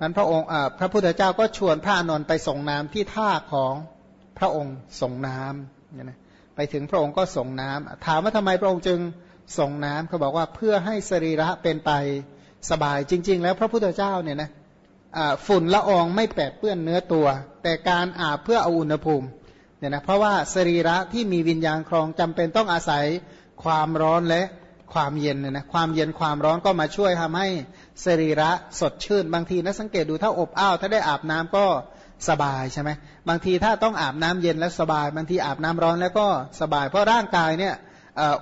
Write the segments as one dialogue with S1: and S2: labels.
S1: มันพระองค์พระพุทธเจ้าก็ชวนพระอนนท์ไปส่งน้ำที่ท่าของพระองค์ส่งน้ำเนี่ยนะไปถึงพระองค์ก็ส่งน้ำถามว่าทำไมพระองค์จึงส่งน้ำเขาบอกว่าเพื่อให้สรีระเป็นไปสบายจริง ๆ แล้วพระพุทธเจ้าเนี่ยนะฝุ่นละอองไม่แปดเปื้อนเนื้อตัว แต่การอาบเพื่อเอาอุณหภูมิเนี่ยนะเพราะว่าสรีระที่มีวิญญาณครองจำเป็นต้องอาศัยความร้อนและ ความเย็นเนี่ยนะความเย็นความร้อนก็มาช่วยทำให้สรีระสดชื่น บางทีนะสังเกตดูถ้าอบอ้าวถ้าได้อาบน้ำก็สบายใช่ไหมบางทีถ้าต้องอาบน้ำเย็นแล้วสบาย บางทีอาบน้ำร้อนแล้วก็สบาย เพราะร่างกายเนี่ย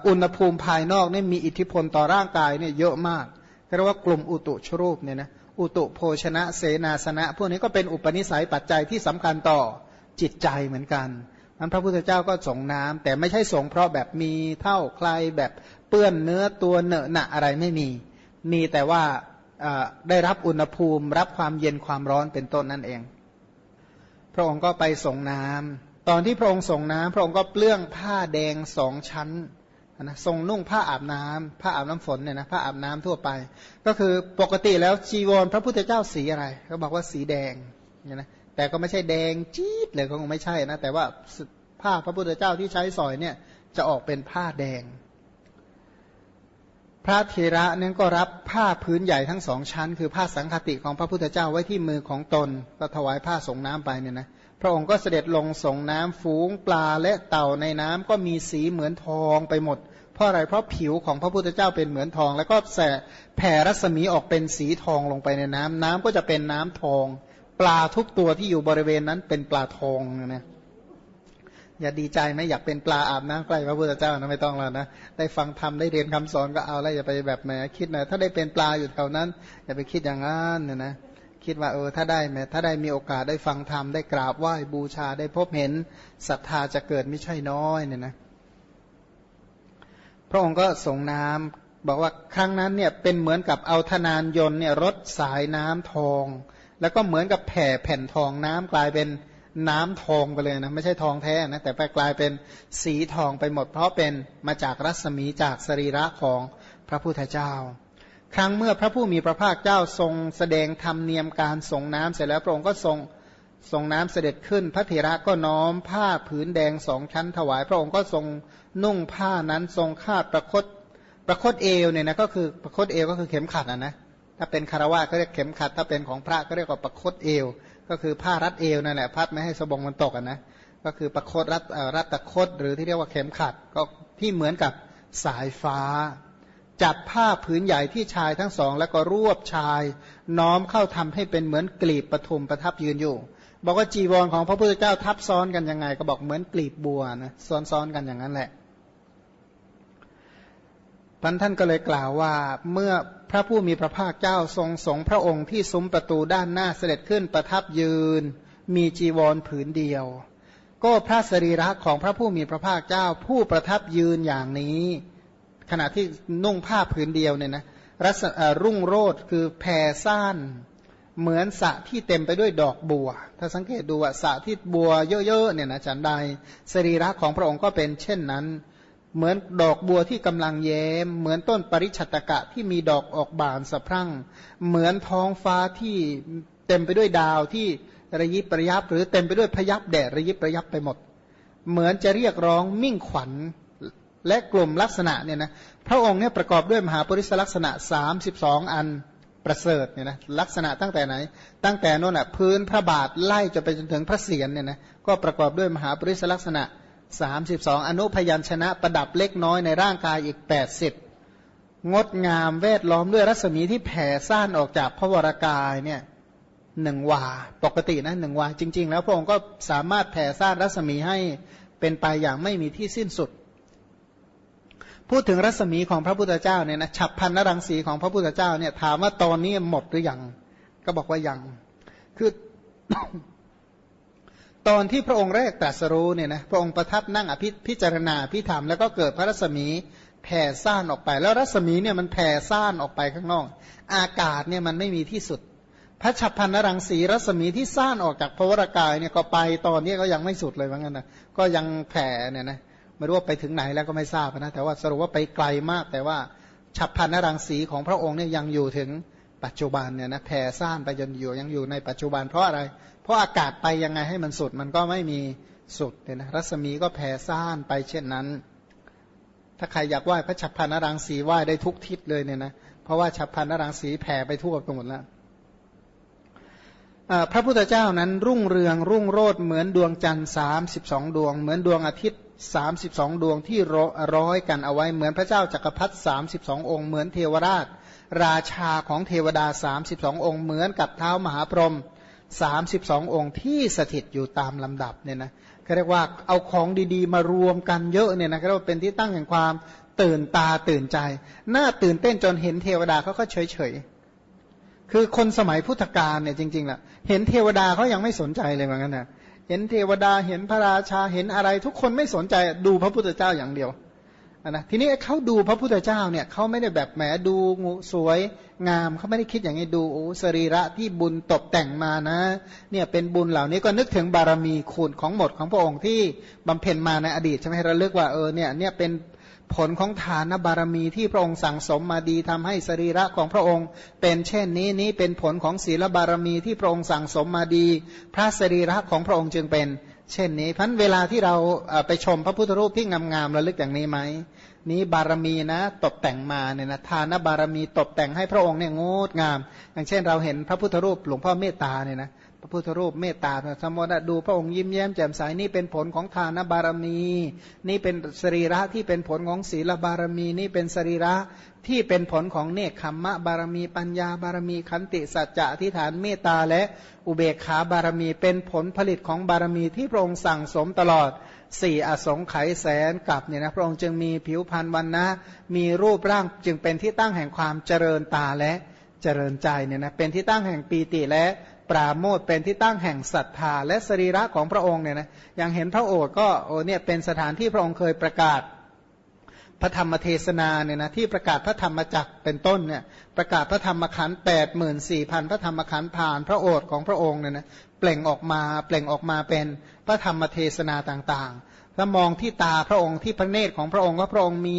S1: อุณหภูมิภายนอกนี่มีอิทธิพลต่อร่างกายเนี่ยเยอะมากเรียกว่ากลุ่มอุตุชรูปเนี่ยนะอุตุโภชนะเสนาสนะ พวกนี้ก็เป็นอุปนิสัยปัจจัยที่สำคัญต่อจิตใจเหมือนกัน นั้นพระพุทธเจ้าก็ส่งน้ำแต่ไม่ใช่ส่งเพราะแบบมีเท่าใครแบบเปื้อนเนื้อตัวเนอะหนะอะไรไม่มี มีแต่ว่าได้รับอุณหภูมิ รับความเย็นความร้อนเป็นต้นนั่นเอง พระองค์ก็ไปส่งน้ำตอนที่พระองค์ส่งน้ำพระองค์ก็เปลื้องผ้าแดงสองชั้นนะทรงนุ่งผ้าอาบน้ำผ้าอาบน้ำฝนเนี่ยนะผ้าอาบน้ำทั่วไป ก็คือปกติแล้วจีวรพระพุทธเจ้าสีอะไรเขาบอกว่าสีแดงเนี่ยนะ แต่ก็ไม่ใช่แดงจี๊ดเลยคงไม่ใช่นะ แต่ว่าผ้าพระพุทธเจ้าที่ใช้สอยเนี่ยจะออกเป็นผ้าแดง พระเทระนั้นก็รับผ้าพื้นใหญ่ทั้งสองชั้น คือผ้าสังคติของพระพุทธเจ้าไว้ที่มือของตนก็ถวายผ้าส่งน้ำไปเนี่ยนะพระองค์ก็เสด็จลงส่งน้ำฝูงปลาและเต่าในน้ำก็มีสีเหมือนทองไปหมด เพราะอะไรเพราะผิวของพระพุทธเจ้าเป็นเหมือนทอง แล้วก็แสแผ่รัศมีออกเป็นสีทองลงไปในน้ำน้ำก็จะเป็นน้ำทอง ปลาทุกตัวที่อยู่บริเวณนั้นเป็นปลาทองนะอย่าดีใจไหมอยากเป็นปลาอาบน้ำใกล้พระพุทธเจ้านะไม่ต้องแล้วนะได้ฟังธรรมได้เรียนคำสอนก็เอาแล้วอย่าไปแบบแหมคิดนะถ้าได้เป็นปลาอยู่แถวนั้น อย่าไปคิดอย่างนั้นนะนะคิดว่าเออถ้าได้แม้ถ้าได้มีโอกาสได้ฟังธรรมได้กราบไหว้บูชาได้พบเห็นศรัทธาจะเกิดไม่ใช่น้อยเนี่ยนะพระองค์ก็ส่งน้ำบอกว่าครั้งนั้นเนี่ยเป็นเหมือนกับเอาธนานยนต์เนี่ยรถสายน้ำทอง แล้วก็เหมือนกับแผ่แผ่นทองน้ำกลายเป็นน้ำทองไปเลยนะไม่ใช่ทองแท้นะแต่ไปกลายเป็นสีทองไปหมด เพราะเป็นมาจากรัศมีจากสรีระของพระพุทธเจ้า ครั้งเมื่อพระผู้มีพระภาคเจ้าทรงแสดงธรรมเนียมการส่งน้ำเสร็จแล้วพระองค์ก็ทรงส่งน้ำเสด็จขึ้น พระเถระก็น้อมผ้าผืนแดงสองชั้นถวาย พระองค์ก็ทรงนุ่งผ้านั้นทรงคาดประคตประคตเอวเนี่ยนะก็คือประคตเอวก็คือเข็มขัดนะนะ ถ้าเป็นคารวะก็เรียกเข็มขัด ถ้าเป็นของพระก็เรียกว่าประคตเอว ก็คือผ้ารัดเอวนั่นแหละพัดไม่ให้สบงมันตกอะนะก็คือประคตรัดรัดตะคดหรือที่เรียกว่าเข็มขัดก็ที่เหมือนกับสายฟ้า จับผ้าผืนใหญ่ที่ชายทั้งสอง แล้วก็รวบชาย น้อมเข้าทำให้เป็นเหมือนกลีบปฐุมประทับยืนอยู่ บอกว่าจีวรของพระพุทธเจ้าทับซ้อนกันยังไง ก็บอกเหมือนกลีบบัวนะซ้อนๆกันอย่างนั้นแหละ พันท่านก็เลยกล่าวว่าเมื่อพระผู้มีพระภาคเจ้าทรงสงพระองค์ที่ซุ้มประตูด้านหน้าเสด็จขึ้นประทับยืน มีจีวรผืนเดียว ก็พระสรีระของพระผู้มีพระภาคเจ้าผู้ประทับยืนอย่างนี้ ขณะที่นุ่งผ้าผืนเดียวเนี่ยนะรัศรุ่งโรดคือแผ่ซ่านเหมือนสะที่เต็มไปด้วยดอกบัว ถ้าสังเกตดูว่าสะที่บัวเยอะๆเนี่ยนะจันใดสรีระของพระองค์ก็เป็นเช่นนั้น เหมือนดอกบัวที่กำลังแย้ม เหมือนต้นปริชัตกะที่มีดอกออกบานสะพรั่ง เหมือนท้องฟ้าที่เต็มไปด้วยดาวที่ระยิบระยับ หรือเต็มไปด้วยพยับแดดระยิบระยับไปหมด เหมือนจะเรียกร้องมิ่งขวัญและกลุ่มลักษณะเนี่ยนะพระองค์เนี่ยประกอบด้วยมหาปริศลักษณะ 32 อันประเสริฐเนี่ยนะลักษณะตั้งแต่ไหน ตั้งแต่โน่นอะพื้นพระบาทไล่จะไปจนถึงพระเศียรเนี่ยนะก็ประกอบด้วยมหาปริศลักษณะ 32อนุพยัญชนะประดับเล็กน้อยในร่างกายอีก80งดงามแวดล้อมด้วยรัศมีที่แผ่ซ่านออกจากพระวรากายเนี่ยหนึ่งวา ปกตินะหนึ่งวา จริง ๆ แล้วพระองค์ก็สามารถแผ่ซ่านรัศมีให้เป็นไปอย่างไม่มีที่สิ้นสุด พูดถึงรัศมีของพระพุทธเจ้าเนี่ยนะฉับพันนรังสีของพระพุทธเจ้าเนี่ยถามว่าตอนนี้หมดหรือยัง ก็บอกว่ายัง คือ ตอนที่พระองค์แรกตรัสรู้เนี่ยนะพระองค์ประทับนั่งอภิพิจารณาพิธรรมแล้วก็เกิดพระรัศมีแผ่ซ่านออกไป แล้วรัศมีเนี่ยมันแผ่ซ่านออกไปข้างนอก อากาศเนี่ยมันไม่มีที่สุด พระฉับพันนรังสีรัศมีที่ซ่านออกจากพระวรากายเนี่ยก็ไปตอนนี้ก็ยังไม่สุดเลยว่างั้นนะก็ยังแผ่เนี่ยนะไม่รู้ว่าไปถึงไหนแล้วก็ไม่ทราบนะแต่ว่าสรุปว่าไปไกลมากแต่ว่าฉับพันนรังสีของพระองค์เนี่ยยังอยู่ถึง ปัจจุบันเนี่ยนะแผ่ซ่านไปจนอยู่ยังอยู่ในปัจจุบันเพราะอะไร เพราะอากาศไปยังไงให้มันสุดมันก็ไม่มีสุดเนี่ยนะรัศมีก็แผ่ซ่านไปเช่นนั้น ถ้าใครอยากไหว้พระฉับพันนรังสีไหว้ได้ทุกทิศเลยเนี่ยนะเพราะว่าฉับพันนรังสีแผ่ไปทั่วไปหมดแล้วพระพุทธเจ้านั้นรุ่งเรืองรุ่งโรดเหมือนดวงจันทร์สามสิบสองดวง เหมือนดวงอาทิตย์สามสิบสองดวงที่ร้อยกันเอาไว้เหมือนพระเจ้าจักรพรรดิสามสิบสององค์เหมือนเทวราช ราชาของเทวดาสามสิบสององค์ เหมือนกับเท้ามหาพรหมสามสิบสององค์ที่สถิตอยู่ตามลำดับเนี่ยนะเขาเรียกว่าเอาของดีๆ มารวมกันเยอะเนี่ยนะเขาเรียกว่าเป็นที่ตั้งแห่งความตื่นตาตื่นใจน่าตื่นเต้นจนเห็นเทวดาเขาก็เฉยๆคือคนสมัยพุทธกาลเนี่ยจริงๆแหละเห็นเทวดาเขายังไม่สนใจเลยเหมือนกันนะเห็นเทวดาเห็นพระราชาเห็นอะไรทุกคนไม่สนใจดูพระพุทธเจ้าอย่างเดียว นะทีนี้เขาดูพระพุทธเจ้าเนี่ยเขาไม่ได้แบบแหมดูงสวยงามเขาไม่ได้คิดอย่างนี้ดูโอ้สรีระที่บุญตกแต่งมานะเนี่ยเป็นบุญเหล่านี้ก็นึกถึงบารมีคุณของหมดของพระองค์ที่บำเพ็ญมาในอดีตใช่ไหมระลึกว่าเออเนี่ยเนี่ยเป็นผลของฐานบารมีที่พระองค์สั่งสมมาดีทำให้สรีระของพระองค์ เป็นเช่นนี้นี้เป็นผลของศีลบารมีที่พระองค์สั่งสมมาดี พระสรีระของพระองค์จึงเป็น เช่นนี้พันเวลาที่เราไปชมพระพุทธรูปที่งามๆระลึกอย่างนี้ไหมนี้บารมีนะตกแต่งมาเนี่ยนะทานบารมีตกแต่งให้พระองค์เนี่ยงดงาม อย่างเช่นเราเห็นพระพุทธรูปหลวงพ่อเมตตาเนี่ยนะ ระพุทธรูปเมตตาสมมติดูพระองค์ยิ้มแย้มแจ่มใสนี่เป็นผลของทานบารมี นี่เป็นสรีระที่เป็นผลของศีลบารมี นี่เป็นสรีระที่เป็นผลของเนคขมมะบารมี ปัญญาบารมี ขันติสัจจะทิฏฐานเมตตาและอุเบกขาบารมี เป็นผลผลิตของบารมีที่พระองค์สั่งสมตลอดสี่อสงไขยแสนกับเนี่ยนะพระองค์จึงมีผิวพรรณวันนะมีรูปร่างจึงเป็นที่ตั้งแห่งความเจริญตาและเจริญใจเนี่ยนะเป็นที่ตั้งแห่งปีติและ ปราโมทเป็นที่ตั้งแห่งศรัทธา และสรีระของพระองค์เนี่ยนะอย่างเห็นพระโอษฐ์ก็โอ้เนี่ยเป็นสถานที่พระองค์เคยประกาศพระธรรมเทศนาเนี่ยนะที่ประกาศพระธรรมจักเป็นต้นเนี่ยประกาศพระธรรมขันธ์แปดหมื่นสี่พันพระธรรมขันธ์ผ่านพระโอษฐ์ของพระองค์เนี่ยนะเปล่งออกมาเปล่งออกมาเป็นพระธรรมเทศนาต่าง ๆถ้ามองที่ตาพระองค์ที่พระเนตรของพระองค์ว่าพระองค์มี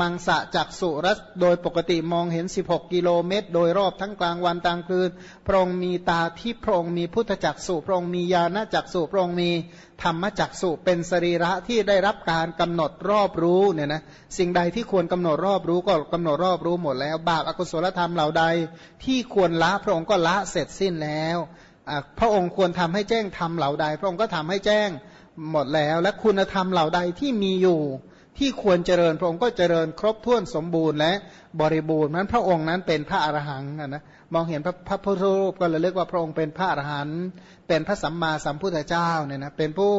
S1: มังสะจักสุรัสโดยปกติมองเห็น 16 กิโลเมตร โดยรอบทั้งกลางวันกลางคืน พระองค์มีตาที่พระองค์มีพุทธจักสุพระองค์มีญาณจักสุพระองค์มีธรรมจักสุเป็นสรีระที่ได้รับการกำหนดรอบรู้เนี่ยนะสิ่งใดที่ควรกำหนดรอบรู้ก็กำหนดรอบรู้หมดแล้ว บาปอกุศลธรรมเหล่าใด ที่ควรละพระองค์ก็ละเสร็จสิ้นแล้วพระองค์ควรทำให้แจ้งธรรมเหล่าใด พระองค์ก็ทำให้แจ้ง หมดแล้ว และคุณธรรมเหล่าใดที่มีอยู่ที่ควรเจริญพระองค์ก็เจริญครบถ้วนสมบูรณ์และบริบูรณ์นั้นพระองค์นั้นเป็นพระอรหังนะมองเห็นพระพระพุทธรูปก็เลยเรียกว่าพระองค์เป็นพระอรหันต์เป็นพระสัมมาสัมพุทธเจ้าเนี่ยนะเป็นผู้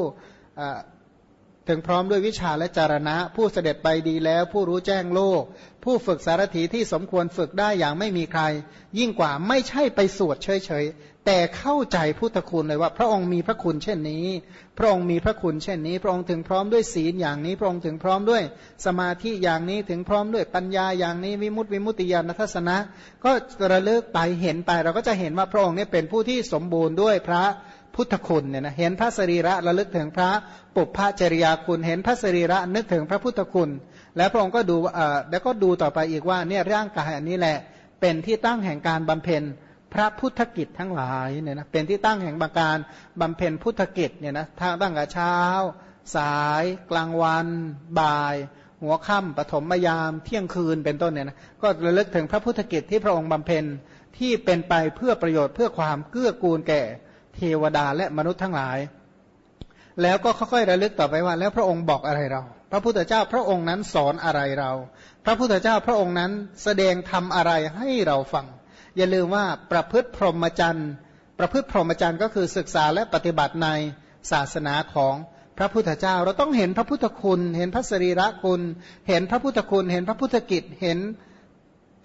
S1: ถึงพร้อมด้วยวิชาและจารณะ ผู้เสด็จไปดีแล้ว ผู้รู้แจ้งโลก ผู้ฝึกสารถีที่สมควรฝึกได้อย่างไม่มีใคร ยิ่งกว่าไม่ใช่ไปสวดเฉยๆ แต่เข้าใจพุทธคุณเลยว่า พระองค์มีพระคุณเช่นนี้ พระองค์มีพระคุณเช่นนี้ พระองค์ถึงพร้อมด้วยศีลอย่างนี้ พระองค์ถึงพร้อมด้วยสมาธิอย่างนี้ถึงพร้อมด้วยปัญญาอย่างนี้วิมุตติวิมุตติญาณทัศนะ ก็ระลึกไปเห็นไปเราก็จะเห็นว่าพระองค์นี้เป็นผู้ที่สมบูรณ์ด้วยพระ พุทธคุณเนี่ยนะเห็นพระสรีระระลึกถึงพระปุพพจริยาคุณ เห็นพระสรีระนึกถึงพระพุทธคุณ แล้วพระองค์ก็ดูเอ่อแล้วก็ดูต่อไปอีกว่าเนี่ยร่างกายอันนี้แหละ เป็นที่ตั้งแห่งการบำเพ็ญพระพุทธกิจทั้งหลายเนี่ยนะเป็นที่ตั้งแห่งบาการบำเพ็ญพุทธกิจเนี่ยนะทางตั้งแต่เช้า สาย กลางวัน บ่าย หัวค่ำปฐมยามเที่ยงคืนเป็นต้นเนี่ยนะก็ระลึกถึงพระพุทธกิจที่พระองค์บำเพ็ญที่เป็นไปเพื่อประโยชน์เพื่อความเกื้อกูลแก่ เทวดาและมนุษย์ทั้งหลาย แล้วก็ค่อยๆระลึกต่อไปว่า แล้วพระองค์บอกอะไรเรา พระพุทธเจ้าพระองค์นั้นสอนอะไรเรา พระพุทธเจ้าพระองค์นั้นแสดงทำอะไรให้เราฟัง อย่าลืมว่าประพฤติพรหมจรรย์ประพฤติพรหมจรรย์ก็คือศึกษาและปฏิบัติในศาสนาของพระพุทธเจ้า เราต้องเห็นพระพุทธคุณ เห็นพระสรีระคุณ เห็นพระพุทธคุณ เห็นพระพุทธกิจ เห็น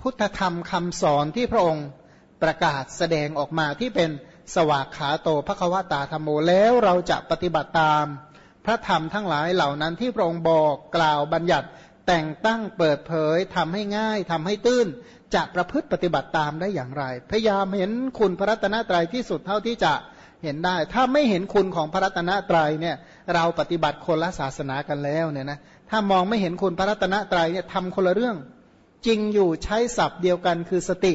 S1: พุทธธรรมคำสอนที่พระองค์ประกาศแสดงออกมาที่เป็น สวากขาโตภควตาธรรมโมแล้วเราจะปฏิบัติตาม พระธรรมทั้งหลายเหล่านั้นที่พระองค์บอกกล่าวบัญญัติแต่งตั้งเปิดเผยทำให้ง่ายทำให้ตื้นจะประพฤติปฏิบัติตามได้อย่างไร พยายามเห็นคุณพระรัตนตรัยที่สุดเท่าที่จะเห็นได้ ถ้าไม่เห็นคุณของพระรัตนตรัยเนี่ยเราปฏิบัติคนละศาสนากันแล้วเนี่ยนะถ้ามองไม่เห็นคุณพระรัตนตรัยเนี่ยทำคนละเรื่อง จริงอยู่ใช้ศัพท์เดียวกันคือสติ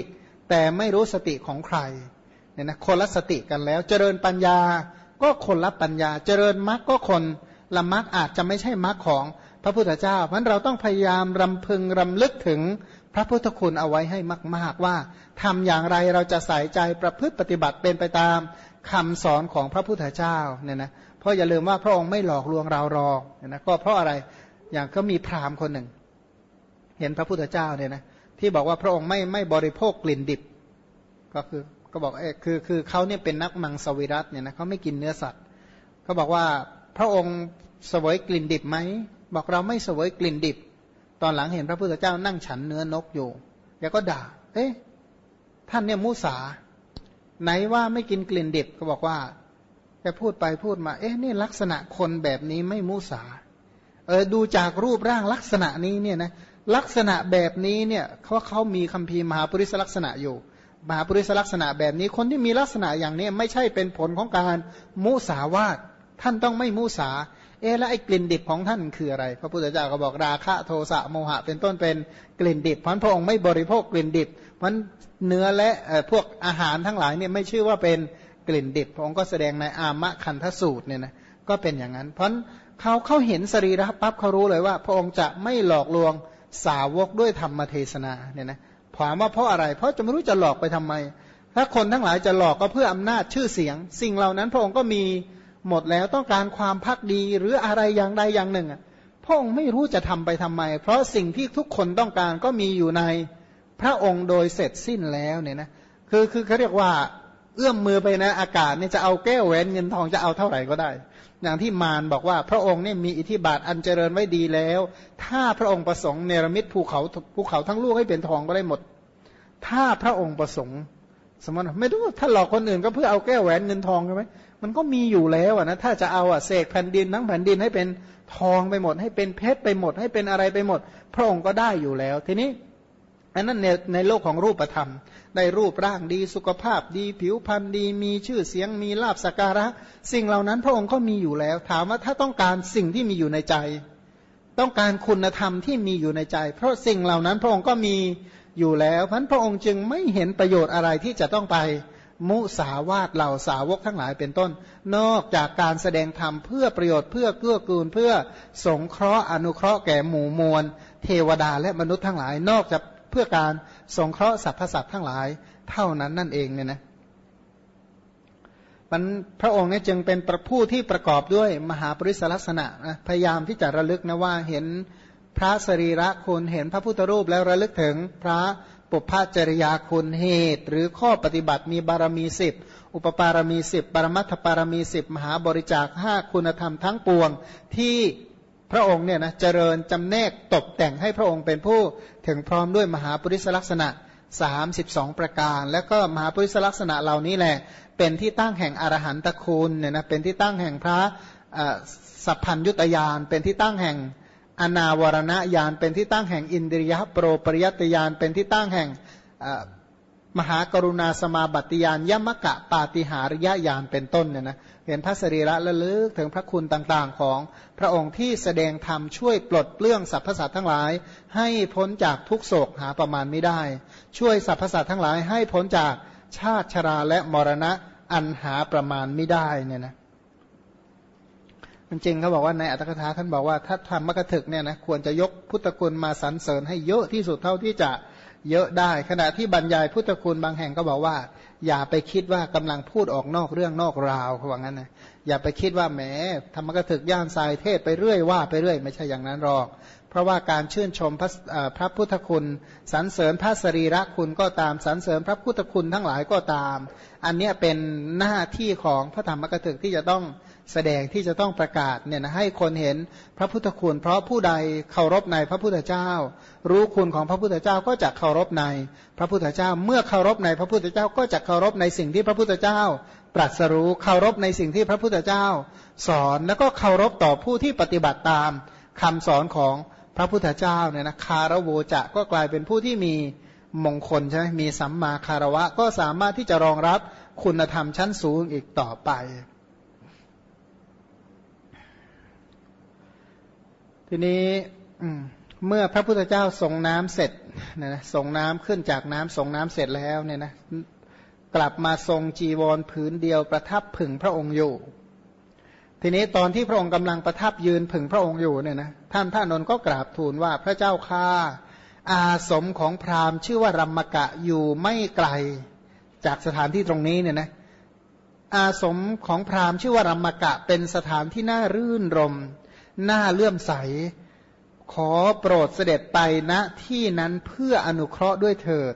S1: แต่ไม่รู้สติของใคร เนี่ยนะคนละสติกันแล้ว เจริญปัญญาก็คนละปัญญา เจริญมรรคก็คนละมรรคอาจจะไม่ใช่มรรคของพระพุทธเจ้าเพราะเราต้องพยายามรำพึงรำลึกถึงพระพุทธคุณเอาไว้ให้มาก ๆ ว่าทำอย่างไรเราจะใส่ใจประพฤติปฏิบัติเป็นไปตามคำสอนของพระพุทธเจ้าเนี่ยนะเพราะอย่าลืมว่าพระองค์ไม่หลอกลวงเราหรอกเนี่ยนะก็เพราะอะไรอย่างก็มีพราหมณ์คนหนึ่ง เห็นพระพุทธเจ้าเนี่ยนะที่บอกว่าพระองค์ไม่ไม่บริโภคกลิ่นดิบ ก็คือ ก็บอกเออคือคือเขาเนี่ยเป็นนักมังสวิรัตเนี่ยนะเขาไม่กินเนื้อสัตว์เขาบอกว่าพระองค์เสวยกลิ่นดิบไหมบอกเราไม่เสวยกลิ่นดิบ ตอนหลังเห็นพระพุทธเจ้านั่งฉันเนื้อนกอยู่แกก็ด่า เอ๊ะท่านเนี่ยมุสา ไหนว่าไม่กินกลิ่นดิบก็บอกว่าแกพูดไปพูดมา เอ๊ะนี่ลักษณะคนแบบนี้ไม่มุสา เออดูจากรูปร่างลักษณะนี้เนี่ยนะลักษณะแบบนี้เนี่ยเขาเขามีคัมภีร์มหาปริศลักษณะอยู่ มหาปริศลักษณะแบบนี้ คนที่มีลักษณะอย่างนี้ไม่ใช่เป็นผลของการมุสาวาทท่านต้องไม่มุสา เอแล้วไอ้กลิ่นดิบของท่านคืออะไร พระพุทธเจ้าก็บอกราคะโทสะโมหะ เป็นต้นเป็นกลิ่นดิบเพราะพระองค์ไม่บริโภคกลิ่นดิบเพราะเนื้อและพวกอาหารทั้งหลายเนี่ยไม่ชื่อว่าเป็นกลิ่นดิบพระองค์ก็แสดงในอามะคันทสูตรเนี่ยนะก็เป็นอย่างนั้น เพราะเขาเขาเห็นสรีระปั๊บเขารู้เลยว่า พระองค์จะไม่หลอกลวงสาวกด้วยธรรมเทศนาเนี่ยนะ ถามว่าเพราะอะไร เพราะจะไม่รู้จะหลอกไปทำไม ถ้าคนทั้งหลายจะหลอกก็เพื่ออำนาจชื่อเสียง สิ่งเหล่านั้นพระองค์ก็มีหมดแล้วต้องการความพักดีหรืออะไรอย่างใดอย่างหนึ่งพระองค์ไม่รู้จะทำไปทำไม เพราะสิ่งที่ทุกคนต้องการก็มีอยู่ในพระองค์โดยเสร็จสิ้นแล้วเนี่ยนะคือคือเขาเรียกว่า เอื้อมมือไปนะอากาศนี่จะเอาแก้วแหวนเงินทองจะเอาเท่าไหร่ก็ได้ อย่างที่มารบอกว่าพระองค์เนี่ยมีอิทธิบาทอันเจริญไว้ดีแล้ว ถ้าพระองค์ประสงค์เนรมิตภูเขาภูเขาทั้งลูกให้เป็นทองก็ได้หมด ถ้าพระองค์ประสงค์ สมมติไม่รู้ถ้าหลอกคนอื่นก็เพื่อเอาแก้วแหวนเงินทองใช่ไหมมันก็มีอยู่แล้วนะถ้าจะเอาอะเสกแผ่นดินทั้งแผ่นดินให้เป็นทองไปหมด ให้เป็นเพชรไปหมด ให้เป็นอะไรไปหมด พระองค์ก็ได้อยู่แล้ว ทีนี้อันนั้นในในโลกของรูปธรรม ได้รูปร่างดีสุขภาพดีผิวพรรณดี มีชื่อเสียงมีลาบสกการะ สิ่งเหล่านั้นพระองค์ก็มีอยู่แล้ว ถามว่าถ้าต้องการสิ่งที่มีอยู่ในใจ ต้องการคุณธรรมที่มีอยู่ในใจ เพราะสิ่งเหล่านั้นพระองค์ก็มีอยู่แล้วพันพระองค์จึงไม่เห็นประโยชน์อะไรที่จะต้องไปมุสาวาตเหล่าสาวกทั้งหลายเป็นต้น นอกจากการแสดงธรรมเพื่อประโยชน์เพื่อเกื้อกูลเพื่อสงเคราะห์อนุเคราะห์แก่หมู่มวล เทวดาและมนุษย์ทั้งหลายนอกจากเพื่อการ สงเคราะห์สรรพสัตว์ทั้งหลายเท่านั้นนั่นเองเนี่ยนะมันพระองค์เนี่ยจึงเป็นผู้ที่ประกอบด้วยมหาปริศลักษณะนะพยายามที่จะระลึกนะว่าเห็นพระสรีระคุณเห็นพระพุทธรูปแล้วระลึกถึงพระปุพพจริยาคุณเหตุ หรือข้อปฏิบัติมีบารมีสิบอุปปารมีสิบปรมัตถปารมีสิบมหาบริจาคห้าคุณธรรมทั้งปวงที่ พระองค์เนี่ยนะเจริญจำแนกตกแต่งให้พระองค์เป็นผู้ถึงพร้อมด้วยมหาปริศลักษณะ 32 ประการ แล้วก็มหาปริศลักษณะเหล่านี้แหละ เป็นที่ตั้งแห่งอรหันตคุณเนี่ยนะเป็นที่ตั้งแห่งพระสัพพัญยุตยานเป็นที่ตั้งแห่งอนาวรณญาณเป็นที่ตั้งแห่งอินทรียโปรปริยตญาณเป็นที่ตั้งแห่ง มหากรุณาสมาบัติยานยมกะปาติหาริยญาณเป็นต้นเนี่ยนะเห็นพระสรีระและลึกถึงพระคุณต่างๆของพระองค์ที่แสดงธรรมช่วยปลดเปลื้องสรรพสัตว์ทั้งหลาย ให้พ้นจากทุกโศกหาประมาณไม่ได้ ช่วยสรรพสัตว์ทั้งหลายให้พ้นจากชาติชราและมรณะอันหาประมาณไม่ได้เนี่ยนะจริงเขาบอกว่าในอัตถกถาท่านบอกว่าถ้าทำมกถึกเนี่ยนะควรจะยกพุทธคุณมาสรรเสริญให้เยอะที่สุดเท่าที่จะ เยอะได้ ขณะที่บรรยายพุทธคุณบางแห่งก็บอกว่า อย่าไปคิดว่ากำลังพูดออกนอกเรื่องนอกราวเขาบอกงั้นนะอย่าไปคิดว่าแหมธรรมกถึกย่านทรายเทศไปเรื่อยว่าไปเรื่อยไม่ใช่อย่างนั้นหรอก เพราะว่าการชื่นชมพระพระพุทธคุณสรรเสริญพระสรีระคุณก็ตามสรรเสริญพระพุทธคุณทั้งหลายก็ตาม อันนี้เป็นหน้าที่ของพระธรรมกถึกที่จะต้อง แสดงที่จะต้องประกาศเนี่ยนะให้คนเห็นพระพุทธคุณ เพราะผู้ใดเคารพในพระพุทธเจ้า รู้คุณของพระพุทธเจ้าก็จะเคารพในพระพุทธเจ้า เมื่อเคารพในพระพุทธเจ้าก็จะเคารพในสิ่งที่พระพุทธเจ้า ตรัสรู้เคารพในสิ่งที่พระพุทธเจ้า สอนแล้วก็เคารพต่อผู้ที่ปฏิบัติตามคำสอนของพระพุทธเจ้าเนี่ยนะคารโวจะก็กลายเป็นผู้ที่มีมงคลใช่ไหมมีสัมมาคารวะก็สามารถที่จะรองรับคุณธรรมชั้นสูงอีกต่อไป ทีนี้เมื่อพระพุทธเจ้าส่งน้ำเสร็จเนี่ยนะส่งน้ำขึ้นจากน้ำส่งน้ำเสร็จแล้วเนี่ยนะกลับมาทรงจีวรผืนเดียวประทับผึ่งพระองค์อยู่ ทีนี้ตอนที่พระองค์กำลังประทับยืนผึ่งพระองค์อยู่เนี่ยนะท่านพระนนท์ก็กราบทูลว่าพระเจ้าข้าอาสมของพราหมณ์ชื่อว่ารัมมกะอยู่ไม่ไกลจากสถานที่ตรงนี้เนี่ยนะอาสมของพราหมณ์ชื่อว่ารัมมกะเป็นสถานที่น่ารื่นรม หน้าเลื่อมใส ขอโปรดเสด็จไปณที่นั้นเพื่ออนุเคราะห์ด้วยเถิด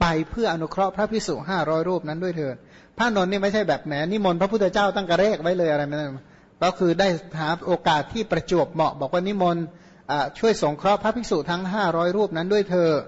S1: ไปเพื่ออนุเคราะห์พระพิสุห้าร้อยรูปนั้นด้วยเถิดพระนนท์นี่ไม่ใช่แบบแหมนิมนต์พระพุทธเจ้าตั้งกระเรกไว้เลยอะไรไม่ได้ก็คือได้หาโอกาสที่ประจวบเหมาะ บอกว่านิมนต์ช่วยสงเคราะห์พระภิกษุทั้งห้าร้อยรูปนั้นด้วยเถิด